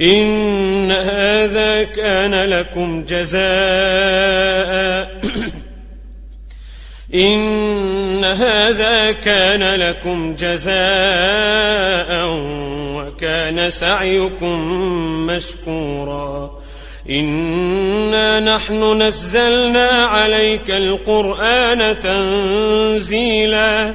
إن هذا كان لكم جزاء. إن هذا كان لكم جزاء وكان سعيكم مشكورا. إنا نحن نزلنا عليك القرآن تنزيلاً.